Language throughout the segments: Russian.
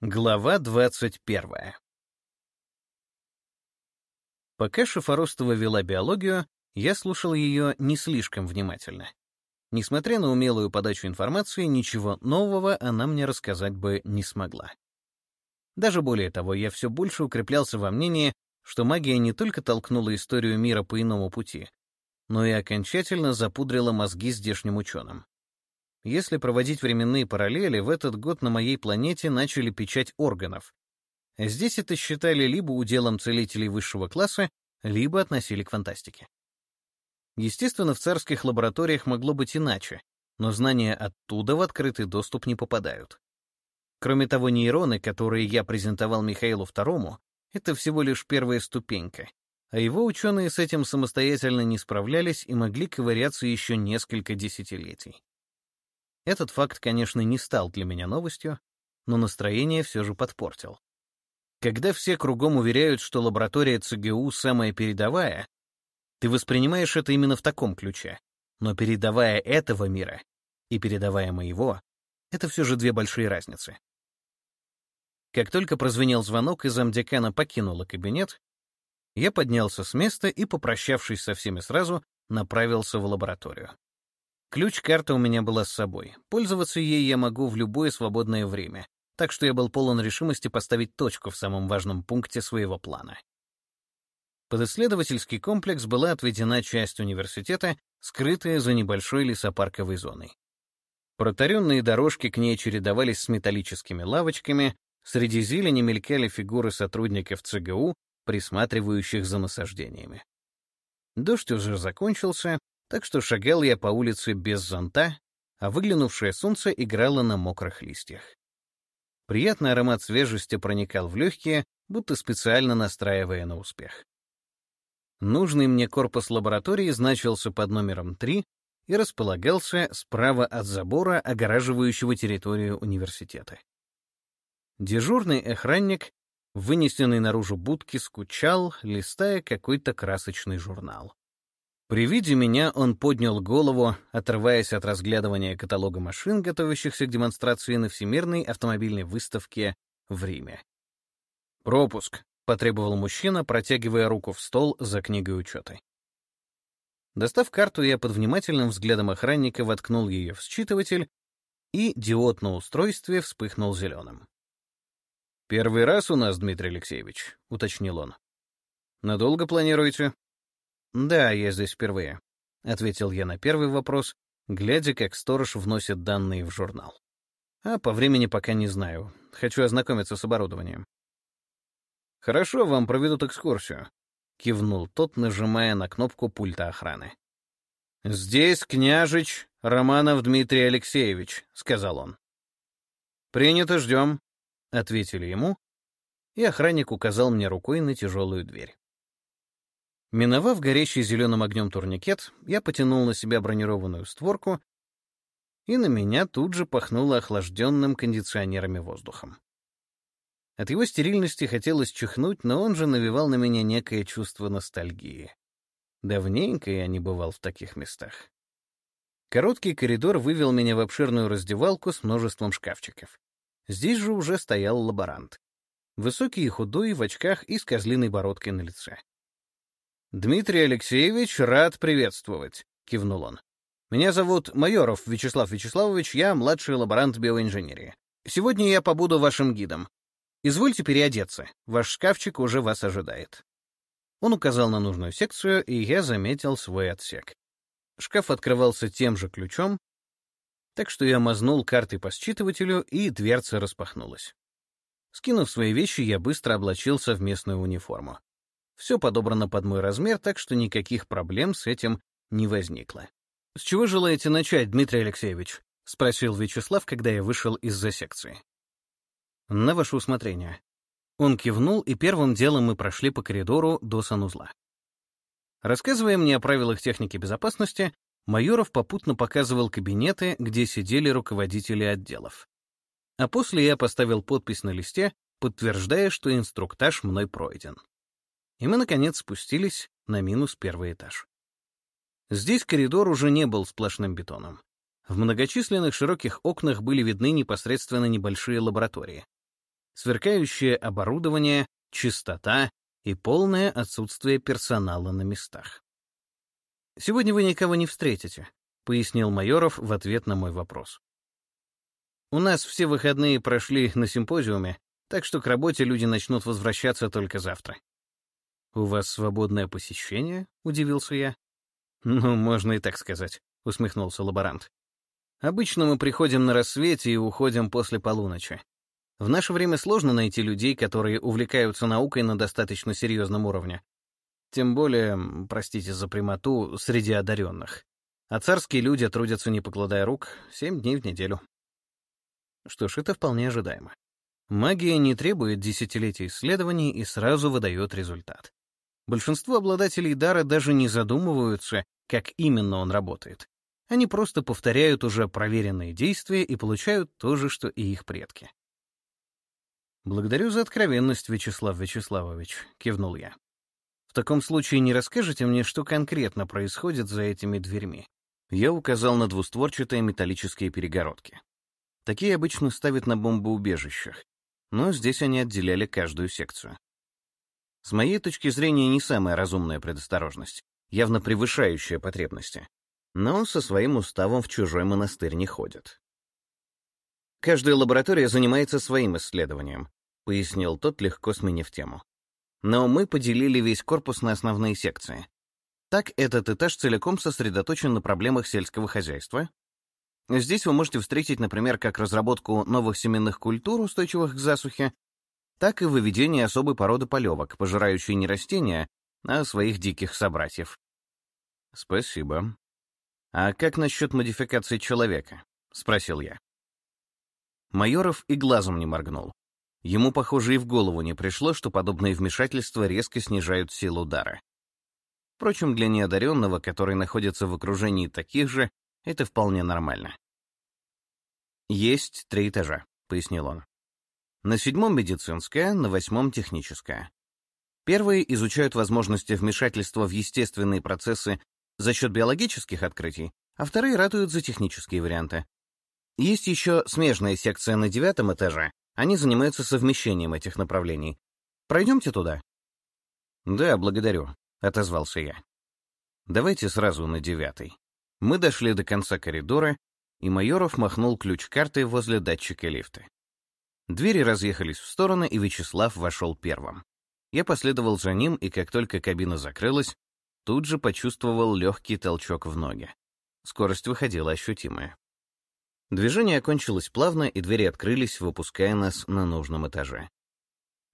Глава двадцать первая. Пока Шифоростова вела биологию, я слушал ее не слишком внимательно. Несмотря на умелую подачу информации, ничего нового она мне рассказать бы не смогла. Даже более того, я все больше укреплялся во мнении, что магия не только толкнула историю мира по иному пути, но и окончательно запудрила мозги здешним ученым. Если проводить временные параллели, в этот год на моей планете начали печать органов. Здесь это считали либо уделом целителей высшего класса, либо относили к фантастике. Естественно, в царских лабораториях могло быть иначе, но знания оттуда в открытый доступ не попадают. Кроме того, нейроны, которые я презентовал Михаилу II, это всего лишь первая ступенька, а его ученые с этим самостоятельно не справлялись и могли ковыряться еще несколько десятилетий. Этот факт, конечно, не стал для меня новостью, но настроение все же подпортил. Когда все кругом уверяют, что лаборатория ЦГУ самая передовая, ты воспринимаешь это именно в таком ключе. Но передавая этого мира и передавая моего — это все же две большие разницы. Как только прозвенел звонок и замдекана покинула кабинет, я поднялся с места и, попрощавшись со всеми сразу, направился в лабораторию. Ключ-карта у меня была с собой. Пользоваться ей я могу в любое свободное время, так что я был полон решимости поставить точку в самом важном пункте своего плана. Под исследовательский комплекс была отведена часть университета, скрытая за небольшой лесопарковой зоной. Протаренные дорожки к ней чередовались с металлическими лавочками, среди зелени мелькали фигуры сотрудников ЦГУ, присматривающих за насаждениями. Дождь уже закончился, так что шагал я по улице без зонта, а выглянувшее солнце играло на мокрых листьях. Приятный аромат свежести проникал в легкие, будто специально настраивая на успех. Нужный мне корпус лаборатории значился под номером 3 и располагался справа от забора, огораживающего территорию университета. Дежурный охранник, вынесенный наружу будки, скучал, листая какой-то красочный журнал. При виде меня он поднял голову, отрываясь от разглядывания каталога машин, готовящихся к демонстрации на Всемирной автомобильной выставке в Риме. «Пропуск», — потребовал мужчина, протягивая руку в стол за книгой учета. Достав карту, я под внимательным взглядом охранника воткнул ее в считыватель, и диод на устройстве вспыхнул зеленым. «Первый раз у нас, Дмитрий Алексеевич», — уточнил он. «Надолго планируете?» «Да, я здесь впервые», — ответил я на первый вопрос, глядя, как сторож вносит данные в журнал. «А по времени пока не знаю. Хочу ознакомиться с оборудованием». «Хорошо, вам проведут экскурсию», — кивнул тот, нажимая на кнопку пульта охраны. «Здесь княжич Романов Дмитрий Алексеевич», — сказал он. «Принято, ждем», — ответили ему, и охранник указал мне рукой на тяжелую дверь. Миновав горящий зеленым огнем турникет, я потянул на себя бронированную створку, и на меня тут же пахнуло охлажденным кондиционерами воздухом. От его стерильности хотелось чихнуть, но он же навевал на меня некое чувство ностальгии. Давненько я не бывал в таких местах. Короткий коридор вывел меня в обширную раздевалку с множеством шкафчиков. Здесь же уже стоял лаборант. Высокий и худой, в очках и с козлиной бородкой на лице. «Дмитрий Алексеевич, рад приветствовать», — кивнул он. «Меня зовут Майоров Вячеслав Вячеславович, я младший лаборант биоинженерии. Сегодня я побуду вашим гидом. Извольте переодеться, ваш шкафчик уже вас ожидает». Он указал на нужную секцию, и я заметил свой отсек. Шкаф открывался тем же ключом, так что я мазнул картой по считывателю, и дверца распахнулась. Скинув свои вещи, я быстро облачился в местную униформу. Все подобрано под мой размер, так что никаких проблем с этим не возникло. «С чего желаете начать, Дмитрий Алексеевич?» — спросил Вячеслав, когда я вышел из-за секции. «На ваше усмотрение». Он кивнул, и первым делом мы прошли по коридору до санузла. Рассказывая мне о правилах техники безопасности, Майоров попутно показывал кабинеты, где сидели руководители отделов. А после я поставил подпись на листе, подтверждая, что инструктаж мной пройден и мы, наконец, спустились на минус первый этаж. Здесь коридор уже не был сплошным бетоном. В многочисленных широких окнах были видны непосредственно небольшие лаборатории. сверкающее оборудование, чистота и полное отсутствие персонала на местах. «Сегодня вы никого не встретите», — пояснил Майоров в ответ на мой вопрос. «У нас все выходные прошли на симпозиуме, так что к работе люди начнут возвращаться только завтра». «У вас свободное посещение?» — удивился я. «Ну, можно и так сказать», — усмехнулся лаборант. «Обычно мы приходим на рассвете и уходим после полуночи. В наше время сложно найти людей, которые увлекаются наукой на достаточно серьезном уровне. Тем более, простите за прямоту, среди одаренных. А царские люди трудятся, не покладая рук, семь дней в неделю. Что ж, это вполне ожидаемо. Магия не требует десятилетий исследований и сразу выдает результат. Большинство обладателей дара даже не задумываются, как именно он работает. Они просто повторяют уже проверенные действия и получают то же, что и их предки. «Благодарю за откровенность, Вячеслав Вячеславович», — кивнул я. «В таком случае не расскажете мне, что конкретно происходит за этими дверьми?» Я указал на двустворчатые металлические перегородки. Такие обычно ставят на бомбоубежищах, но здесь они отделяли каждую секцию. С моей точки зрения, не самая разумная предосторожность, явно превышающая потребности. Но со своим уставом в чужой монастырь не ходят. Каждая лаборатория занимается своим исследованием, — пояснил тот, легко сменив тему. «Но мы поделили весь корпус на основные секции. Так этот этаж целиком сосредоточен на проблемах сельского хозяйства. Здесь вы можете встретить, например, как разработку новых семенных культур, устойчивых к засухе, так и выведение особой породы полевок, пожирающей не растения, а своих диких собратьев. «Спасибо. А как насчет модификации человека?» — спросил я. Майоров и глазом не моргнул. Ему, похоже, и в голову не пришло, что подобные вмешательства резко снижают силу удара. Впрочем, для неодаренного, который находится в окружении таких же, это вполне нормально. «Есть три этажа», — пояснил он. На седьмом — медицинская, на восьмом — техническая. Первые изучают возможности вмешательства в естественные процессы за счет биологических открытий, а вторые ратуют за технические варианты. Есть еще смежная секция на девятом этаже, они занимаются совмещением этих направлений. Пройдемте туда?» «Да, благодарю», — отозвался я. «Давайте сразу на девятый». Мы дошли до конца коридора, и Майоров махнул ключ карты возле датчика лифта. Двери разъехались в стороны, и Вячеслав вошел первым. Я последовал за ним, и как только кабина закрылась, тут же почувствовал легкий толчок в ноги. Скорость выходила ощутимая. Движение окончилось плавно, и двери открылись, выпуская нас на нужном этаже.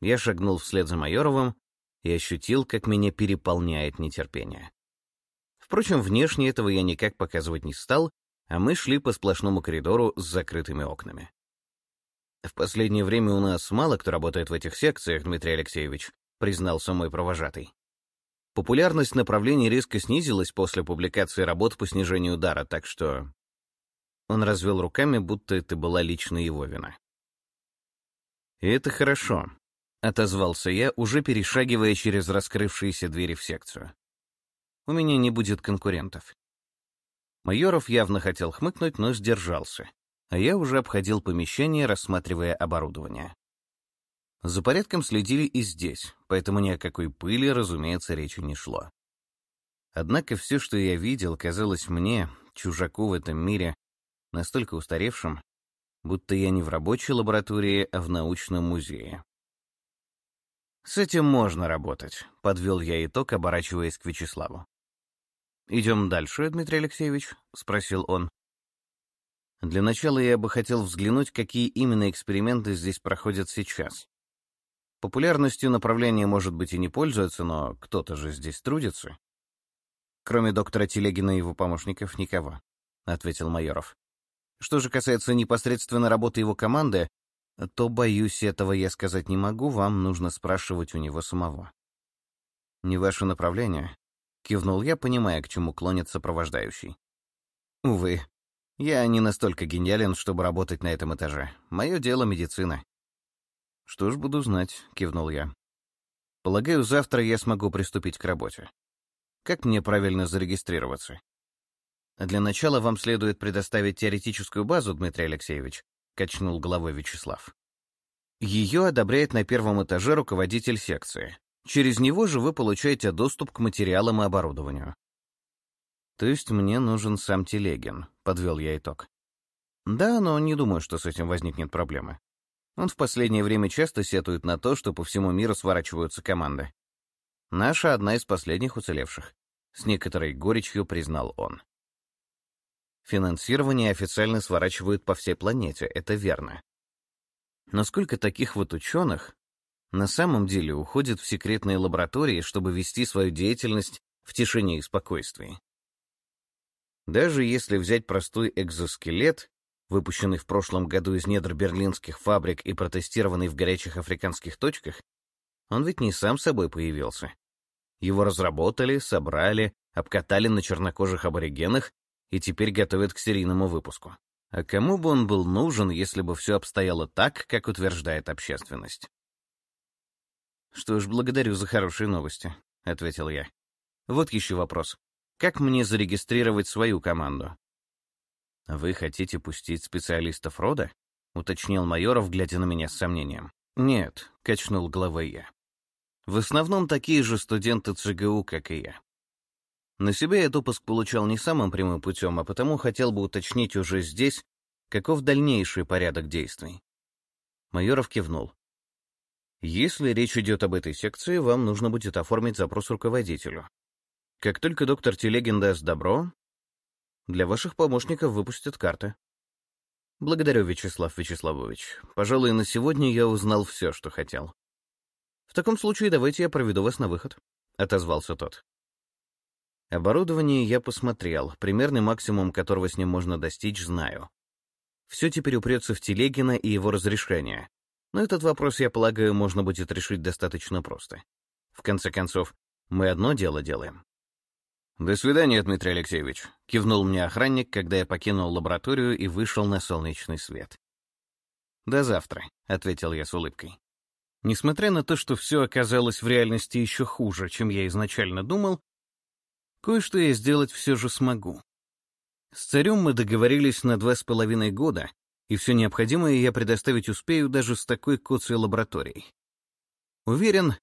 Я шагнул вслед за Майоровым и ощутил, как меня переполняет нетерпение. Впрочем, внешне этого я никак показывать не стал, а мы шли по сплошному коридору с закрытыми окнами. «В последнее время у нас мало кто работает в этих секциях, Дмитрий Алексеевич», признался мой провожатый. Популярность направлений резко снизилась после публикации работ по снижению удара, так что он развел руками, будто это была лично его вина. «И это хорошо», — отозвался я, уже перешагивая через раскрывшиеся двери в секцию. «У меня не будет конкурентов». Майоров явно хотел хмыкнуть, но сдержался, а я уже обходил помещение, рассматривая оборудование. За порядком следили и здесь, поэтому ни о какой пыли, разумеется, речи не шло. Однако все, что я видел, казалось мне, чужаку в этом мире, настолько устаревшим, будто я не в рабочей лаборатории, а в научном музее. «С этим можно работать», — подвел я итог, оборачиваясь к Вячеславу. «Идем дальше, Дмитрий Алексеевич?» — спросил он. «Для начала я бы хотел взглянуть, какие именно эксперименты здесь проходят сейчас. Популярностью направления, может быть, и не пользуется, но кто-то же здесь трудится». «Кроме доктора Телегина и его помощников, никого», — ответил Майоров. Что же касается непосредственно работы его команды, то, боюсь, этого я сказать не могу, вам нужно спрашивать у него самого. «Не ваше направление?» — кивнул я, понимая, к чему клонит сопровождающий. «Увы, я не настолько гениален, чтобы работать на этом этаже. Мое дело — медицина». «Что ж, буду знать», — кивнул я. «Полагаю, завтра я смогу приступить к работе. Как мне правильно зарегистрироваться?» «Для начала вам следует предоставить теоретическую базу, Дмитрий Алексеевич», — качнул головой Вячеслав. Ее одобряет на первом этаже руководитель секции. Через него же вы получаете доступ к материалам и оборудованию. То есть мне нужен сам Телегин, подвел я итог. Да, но не думаю, что с этим возникнет проблемы. Он в последнее время часто сетует на то, что по всему миру сворачиваются команды. Наша одна из последних уцелевших. С некоторой горечью признал он. Финансирование официально сворачивают по всей планете, это верно. Но сколько таких вот ученых на самом деле уходит в секретные лаборатории, чтобы вести свою деятельность в тишине и спокойствии? Даже если взять простой экзоскелет, выпущенный в прошлом году из недр берлинских фабрик и протестированный в горячих африканских точках, он ведь не сам собой появился. Его разработали, собрали, обкатали на чернокожих аборигенах и теперь готовят к серийному выпуску. А кому бы он был нужен, если бы все обстояло так, как утверждает общественность? «Что ж, благодарю за хорошие новости», — ответил я. «Вот еще вопрос. Как мне зарегистрировать свою команду?» «Вы хотите пустить специалистов рода?» — уточнил Майоров, глядя на меня с сомнением. «Нет», — качнул головой я. «В основном такие же студенты ЦГУ, как и я. На себя я допуск получал не самым прямым путем, а потому хотел бы уточнить уже здесь, каков дальнейший порядок действий». Майоров кивнул. «Если речь идет об этой секции, вам нужно будет оформить запрос руководителю. Как только доктор Телегин даст добро, для ваших помощников выпустят карты. Благодарю, Вячеслав Вячеславович. Пожалуй, на сегодня я узнал все, что хотел. В таком случае давайте я проведу вас на выход, — отозвался тот. Оборудование я посмотрел, примерный максимум которого с ним можно достичь, знаю. Все теперь упрется в Телегина и его разрешение. Но этот вопрос, я полагаю, можно будет решить достаточно просто. В конце концов, мы одно дело делаем. «До свидания, Дмитрий Алексеевич», — кивнул мне охранник, когда я покинул лабораторию и вышел на солнечный свет. «До завтра», — ответил я с улыбкой. Несмотря на то, что все оказалось в реальности еще хуже, чем я изначально думал, кое-что я сделать все же смогу. С царем мы договорились на два с половиной года, и все необходимое я предоставить успею даже с такой коцей лабораторией. Уверен,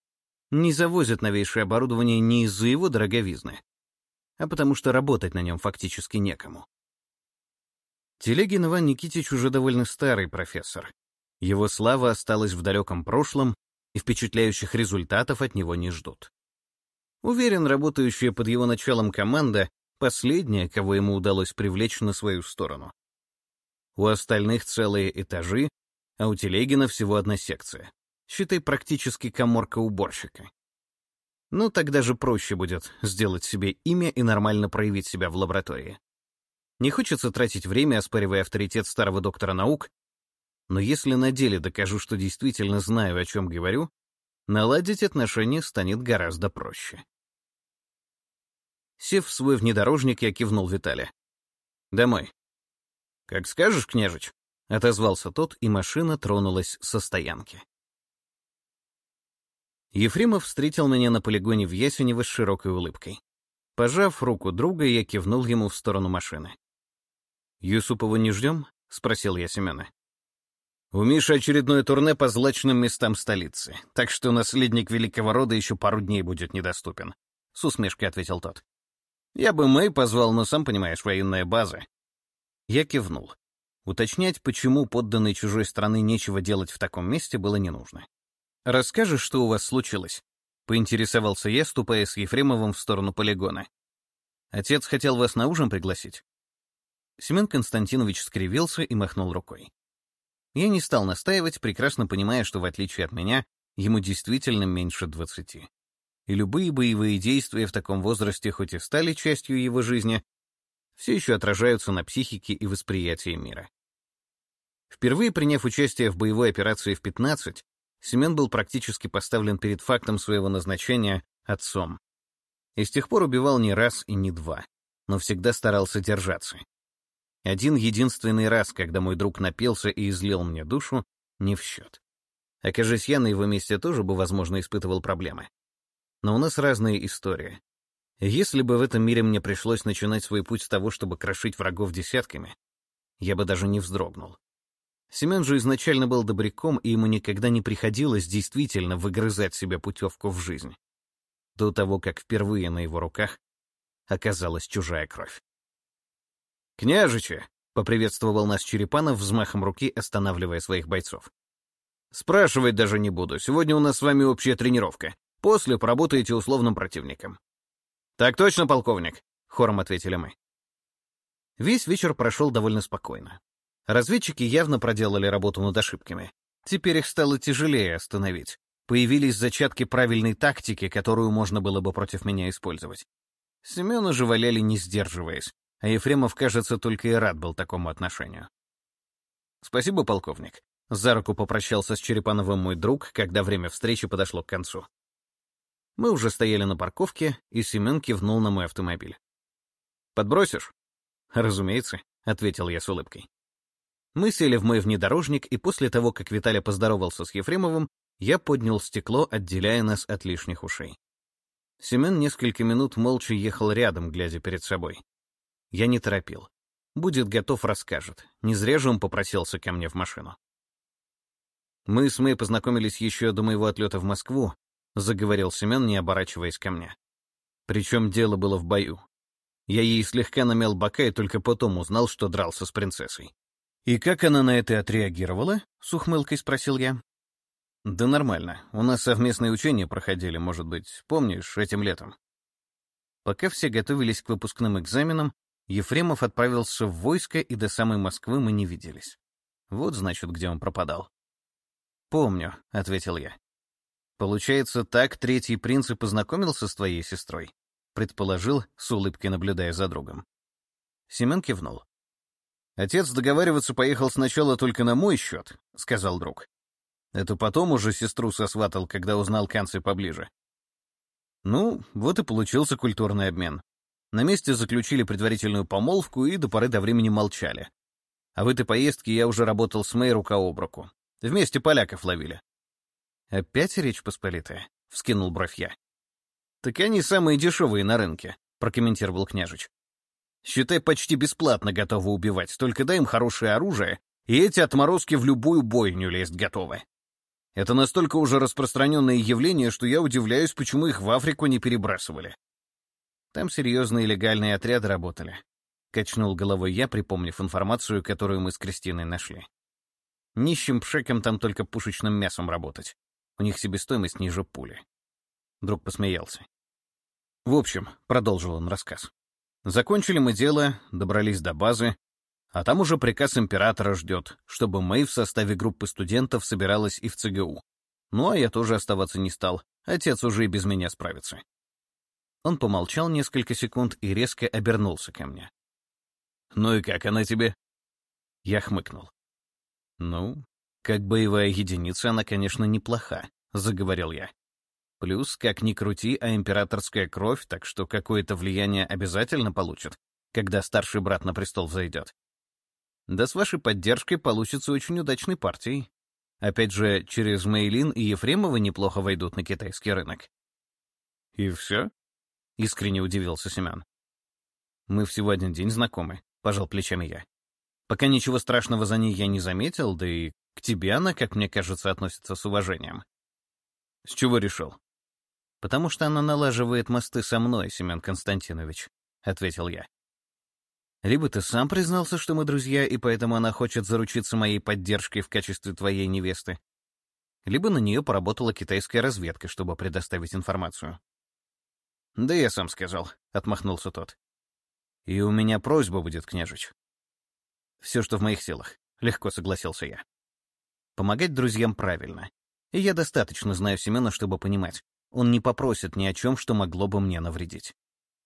не завозят новейшее оборудование не из-за его дороговизны, а потому что работать на нем фактически некому. Телегин Иван Никитич уже довольно старый профессор. Его слава осталась в далеком прошлом, и впечатляющих результатов от него не ждут. Уверен, работающая под его началом команда — последняя, кого ему удалось привлечь на свою сторону. У остальных целые этажи, а у Телегина всего одна секция. Считай, практически коморка уборщика. Ну, тогда же проще будет сделать себе имя и нормально проявить себя в лаборатории. Не хочется тратить время, оспаривая авторитет старого доктора наук, но если на деле докажу, что действительно знаю, о чем говорю, наладить отношения станет гораздо проще. Сев в свой внедорожник, я кивнул Витале. «Домой». «Как скажешь, княжич», — отозвался тот, и машина тронулась со стоянки. Ефремов встретил меня на полигоне в Ясенево с широкой улыбкой. Пожав руку друга, я кивнул ему в сторону машины. «Юсупова не ждем?» — спросил я Семена. «У Миши очередное турне по злачным местам столицы, так что наследник великого рода еще пару дней будет недоступен», — с усмешкой ответил тот. «Я бы Мэй позвал, но, сам понимаешь, военная база». Я кивнул. Уточнять, почему подданной чужой страны нечего делать в таком месте, было не нужно. «Расскажешь, что у вас случилось?» — поинтересовался я, ступая с Ефремовым в сторону полигона. «Отец хотел вас на ужин пригласить?» Семен Константинович скривился и махнул рукой. Я не стал настаивать, прекрасно понимая, что, в отличие от меня, ему действительно меньше двадцати. И любые боевые действия в таком возрасте хоть и стали частью его жизни, все еще отражаются на психике и восприятии мира. Впервые приняв участие в боевой операции в 15, Семен был практически поставлен перед фактом своего назначения отцом. И с тех пор убивал не раз и не два, но всегда старался держаться. Один единственный раз, когда мой друг напился и излил мне душу, не в счет. Окажись я на его месте, тоже бы, возможно, испытывал проблемы. Но у нас разные истории. Если бы в этом мире мне пришлось начинать свой путь с того, чтобы крошить врагов десятками, я бы даже не вздрогнул. Семен же изначально был добряком, и ему никогда не приходилось действительно выгрызать себе путевку в жизнь. До того, как впервые на его руках оказалась чужая кровь. «Княжичи!» — поприветствовал нас Черепанов взмахом руки, останавливая своих бойцов. «Спрашивать даже не буду. Сегодня у нас с вами общая тренировка. После поработаете условным противником». «Так точно, полковник», — хором ответили мы. Весь вечер прошел довольно спокойно. Разведчики явно проделали работу над ошибками. Теперь их стало тяжелее остановить. Появились зачатки правильной тактики, которую можно было бы против меня использовать. Семена же валяли не сдерживаясь, а Ефремов, кажется, только и рад был такому отношению. «Спасибо, полковник», — за руку попрощался с Черепановым мой друг, когда время встречи подошло к концу. Мы уже стояли на парковке, и Семен кивнул на мой автомобиль. «Подбросишь?» «Разумеется», — ответил я с улыбкой. Мы сели в мой внедорожник, и после того, как Виталя поздоровался с Ефремовым, я поднял стекло, отделяя нас от лишних ушей. Семен несколько минут молча ехал рядом, глядя перед собой. Я не торопил. Будет готов, расскажет. Не зря же он попросился ко мне в машину. Мы с Мэй познакомились еще до моего отлета в Москву, заговорил Семен, не оборачиваясь ко мне. Причем дело было в бою. Я ей слегка намял бока и только потом узнал, что дрался с принцессой. «И как она на это отреагировала?» — с ухмылкой спросил я. «Да нормально. У нас совместные учения проходили, может быть, помнишь, этим летом». Пока все готовились к выпускным экзаменам, Ефремов отправился в войско, и до самой Москвы мы не виделись. Вот, значит, где он пропадал. «Помню», — ответил я. «Получается, так третий принц и познакомился с твоей сестрой?» — предположил, с улыбкой наблюдая за другом. Семен кивнул. «Отец договариваться поехал сначала только на мой счет», — сказал друг. Это потом уже сестру сосватал, когда узнал Канцы поближе. Ну, вот и получился культурный обмен. На месте заключили предварительную помолвку и до поры до времени молчали. А в этой поездке я уже работал с Мэй рука об руку. Вместе поляков ловили. «Опять речь посполитая?» — вскинул бровь я. «Так они самые дешевые на рынке», — прокомментировал княжич. «Считай, почти бесплатно готовы убивать, только дай им хорошее оружие, и эти отморозки в любую бойню лезть готовы. Это настолько уже распространенное явление, что я удивляюсь, почему их в Африку не перебрасывали. Там серьезные легальные отряды работали. Качнул головой я, припомнив информацию, которую мы с Кристиной нашли. Нищим пшекам там только пушечным мясом работать. У них себестоимость ниже пули. Друг посмеялся. В общем, продолжил он рассказ. Закончили мы дело, добрались до базы, а там уже приказ императора ждет, чтобы Мэй в составе группы студентов собиралась и в ЦГУ. Ну, а я тоже оставаться не стал. Отец уже и без меня справится. Он помолчал несколько секунд и резко обернулся ко мне. «Ну и как она тебе?» Я хмыкнул. «Ну, как боевая единица она, конечно, неплоха», — заговорил я. «Плюс, как ни крути, а императорская кровь, так что какое-то влияние обязательно получит, когда старший брат на престол взойдет. Да с вашей поддержкой получится очень удачной партией. Опять же, через Мейлин и Ефремова неплохо войдут на китайский рынок. «И все?» — искренне удивился Семен. «Мы всего один день знакомы», — пожал плечами я. «Пока ничего страшного за ней я не заметил, да и к тебе она, как мне кажется, относится с уважением». «С чего решил?» «Потому что она налаживает мосты со мной, Семен Константинович», — ответил я. Либо ты сам признался, что мы друзья, и поэтому она хочет заручиться моей поддержкой в качестве твоей невесты, либо на нее поработала китайская разведка, чтобы предоставить информацию. «Да я сам сказал», — отмахнулся тот. «И у меня просьба будет, княжич». «Все, что в моих силах», — легко согласился я. «Помогать друзьям правильно. И я достаточно знаю Семена, чтобы понимать, он не попросит ни о чем, что могло бы мне навредить.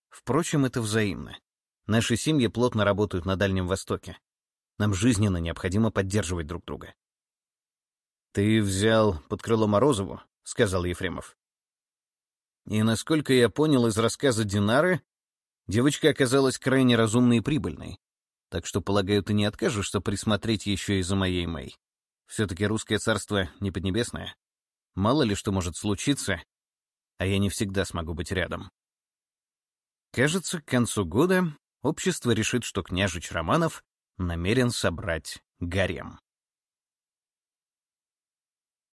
Впрочем, это взаимно. Наши семьи плотно работают на Дальнем Востоке. Нам жизненно необходимо поддерживать друг друга. «Ты взял под крыло Морозову?» — сказал Ефремов. И, насколько я понял из рассказа Динары, девочка оказалась крайне разумной и прибыльной. Так что, полагаю, ты не откажешься присмотреть еще и за моей Мэй. Все-таки русское царство не поднебесное. Мало ли что может случиться, а я не всегда смогу быть рядом. Кажется, к концу года общество решит, что княжич Романов намерен собрать гарем.